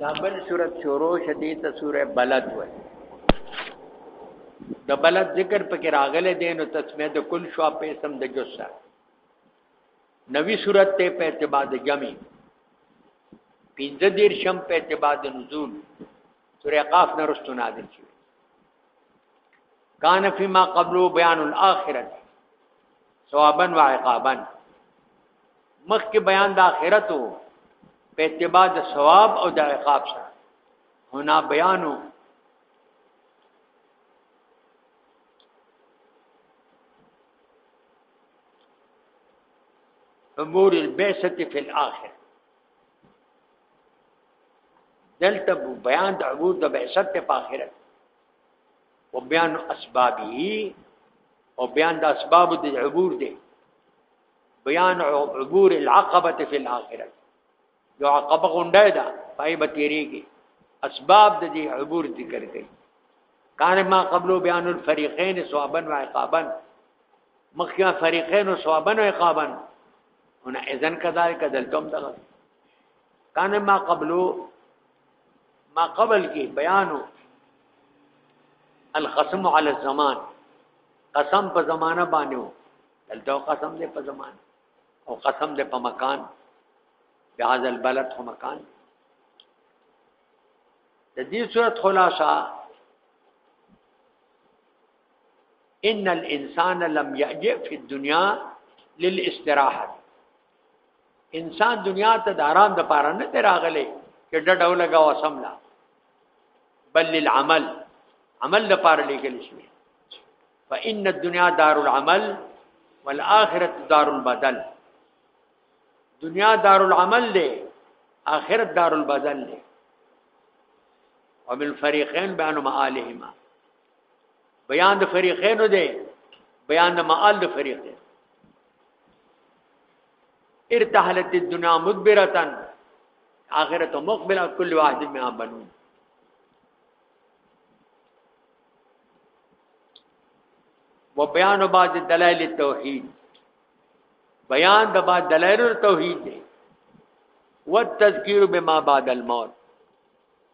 دا بل صورت شروع شدی ته سوره بلد وای د بلد ذکر پکې راغله دین او تسمیه د کل شوا په اسم د جسا نوی صورت ته په اعتبار د جمع پنځه دیر شم په اعتبار د نزول سوره قاف نه رستو نازل شي کان فيما قبلو بیان الاخرت ثوابا و عقابا مخکې بیان د آخرت وو په اتباع د ثواب او د عقاب سره هنا بیانو امور البعثه فی الاخر دلته بیان د عبور د بعثت په آخرت او بیان اسبابه او بیان د اسباب د عبور دی بیان عبور العقبه فی الاخره یو عقبه غونډه ده پای به تیریږي اسباب د دې عبور ذکر کړي کان ما قبل بیان الفریقین ثوابا و عقابا مخیا فریقین و ثوابا و عقابا هنا اذن كذلك دلتم دغه کان ما قبل ما قبل کې بیانو القسم علی الزمان قسم په زمانہ باندې وو دلته قسم دې په زمانہ او قسم دې په مکان بهذا البلد هو مکان د دې صورت خلاصہ ان الانسان لم يجئ في الدنيا للاستراحه انسان دنیا ته د آرام د پاره نه راغلی چې ډډه ولګا او سملا بل للعمل عمل د پاره لیکل شوی فإن الدنيا دار العمل والآخرة دار البدل دنیا دار العمل دی آخرت دار البدل دی ومن الفريقين بأنهم آلهما بیان د فریقینو دی بیان د معال د فریق دی ارتحلت الدنيا مدبره اخرته مقبله كل واحد منها بنون وبيان بعض دلائل التوحيد بیان د بعد دلائل التوحید دی والتذکیر بما بعد الموت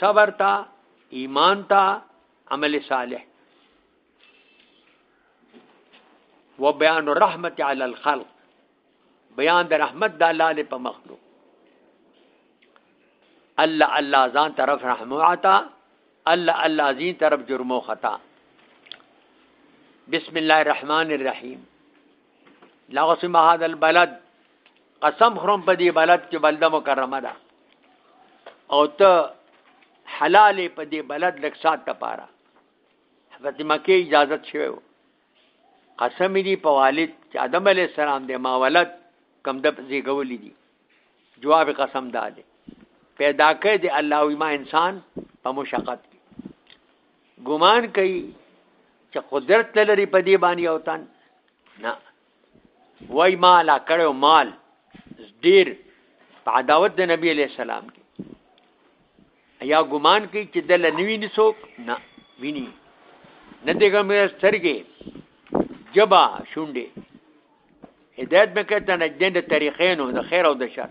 صبر تا ایمان تا عمل صالح و بیان الرحمت علی الخلق بیان د رحمت د الله په مخلوق الله الله ځان طرف رحمو عطا الله الله ځین طرف جرمو خطا بسم الله الرحمن الرحیم لا قسم هذا البلد قسم خرم په دې بلد کې بلده مکرمه ده او ته حلال په دې بلد لک سات لپاره حضرت مکه اجازه شوی قسم دی په والد چې آدم علی السلام دې ما ولد کم د زیګولې دي جواب قسم ده پیدا کړ دې الله او ما انسان په مشقت ګمان کوي چې قدرت نه لري په دې باندې او تن نه وای مال کړو مال ډیر په عداوت د نبی علی السلام کې یا ګمان کوي چې دل نوی نسوک نه ویني نه دغه مې سترګې جبا شونډې هدایت به کته نه د طریقې نو د خیر او د شر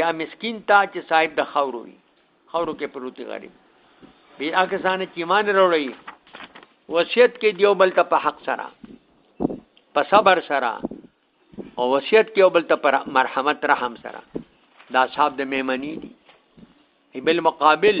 یا مسکین تا چې صاحب د خاورو وي خاورو کې پروتي غریب به هغه ځان چې ایمان وروړي وصیت کې دیو بل ته په حق سره په صبر سره او وصیت کې بل ته پر مرحمت رحم سره دا صاحب د میمنی دي بل مقابل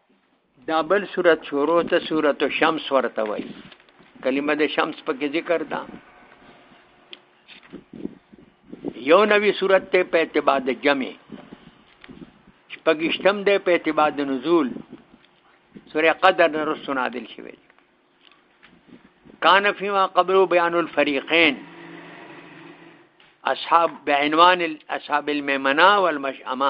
دا بل صورت شروع ته صورت شمس ورته وای کلمه د شمس په کې ذکر ده یو نوی صورت ته په اعتبار د جمع شپږشتم ده په اعتبار د نزول سوره قدر نه رسو نازل شوی کان فيما قبل بیان الفریقین اصحاب بعنوان اصحاب المیمنه والمشأمه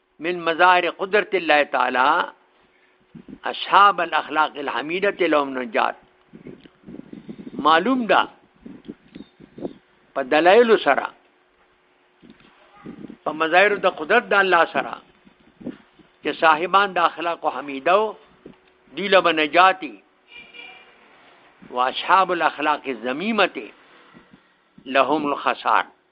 من مظاهر قدرت الله تعالی اصحاب الاخلاق الحمیده لهم نجات معلوم ده په دلایل سره په مظاهر د قدرت د الله سره چې صاحبان د اخلاق حمیده او دی له بنجاتی واصحاب الاخلاق الذمیمه لهم الخسار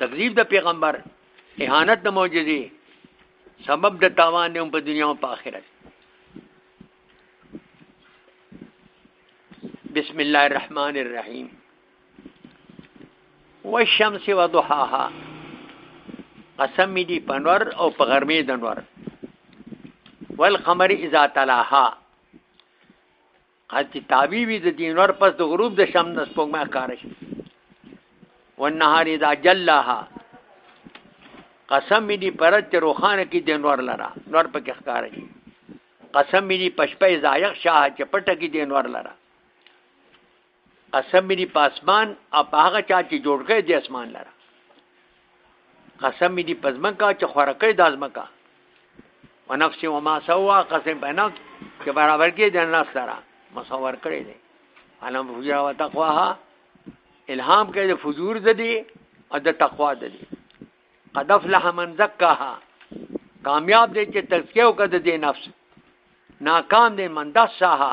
تکذیب د پیغمبر اهانت د معجزې سبب د تاوان دی په دنیا او په آخرت بسم الله الرحمن الرحیم والشمس وضحاها قسم دی پنور او په غرمې د نور والقمر اذا تلاها قد تابی وی د دین ور پس د غروب د شم د سپوږمۍ ښکار شي والنهار اذا جلاها قسم دی پرت روخانه کې د نور لرا نور پکې ښکار شي قسم دی پشپې زایق شاه چې پټه کې د نور لرا قسم دی پاسمان او هغه چا چې جوړ کړي د اسمان لرا قسم دې پزمکا چې خورکې د ازمکا ونفس و ما سوا قسم په نفس چې برابر کې د نفس سره مصور کړی دی انا فجر و تقواها الهام کې د فجور زدي او د تقوا زدي قد افلح من زکاها کامیاب دی چې تزکیه وکړه د نفس ناکام دی من دساها